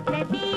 ಪ್ರತಿ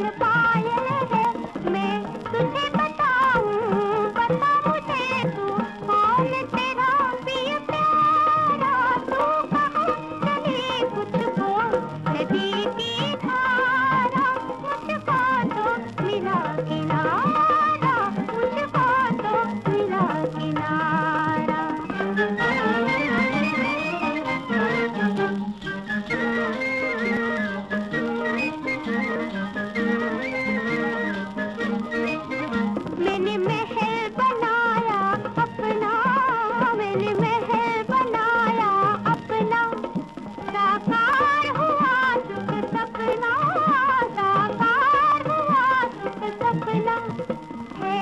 பாரு मैंने महल बनाया अपना मैंने महल बनाया अपना। सुख सपना सुख सपना। है